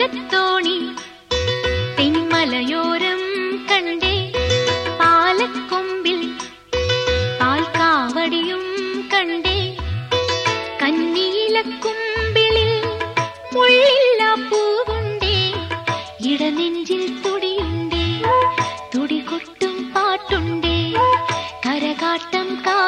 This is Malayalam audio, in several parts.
മേഘത്തോണി തെന്മലയോരം കണ്ടേ പാലക്കൊമ്പിൽ പാൽക്കാവടിയും കണ്ടേ. കന്നിയിലക്കുമ്പിളിൽ മുള്ളില്ല പൂവുണ്ടേ. ഇടനെഞ്ചിൽ തുടിയുണ്ടേ. തുടികൊട്ടും പാട്ടുണ്ടേ. കരകാട്ടം കാ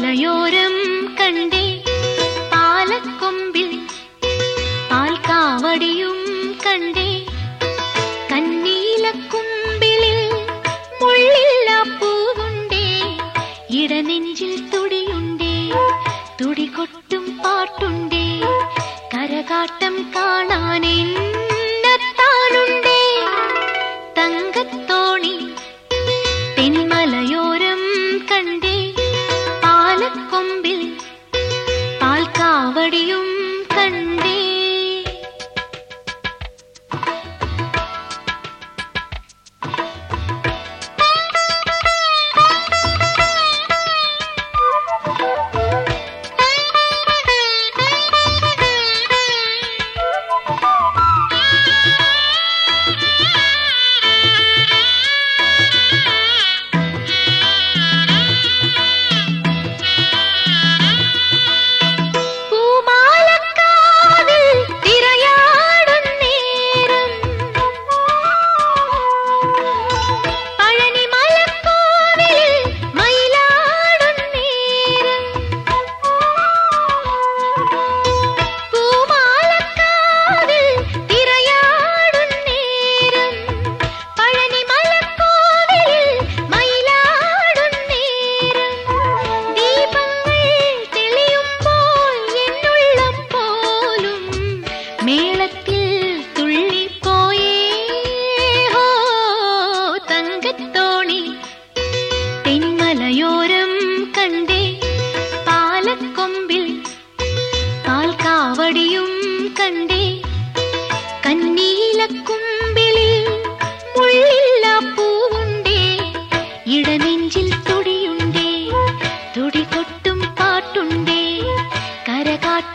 சாலையோரம் கண்டே பாலக்கொம்பில் பால் காவடியும் கண்டே கண்ணீலக்கும் காவடியும்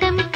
temple.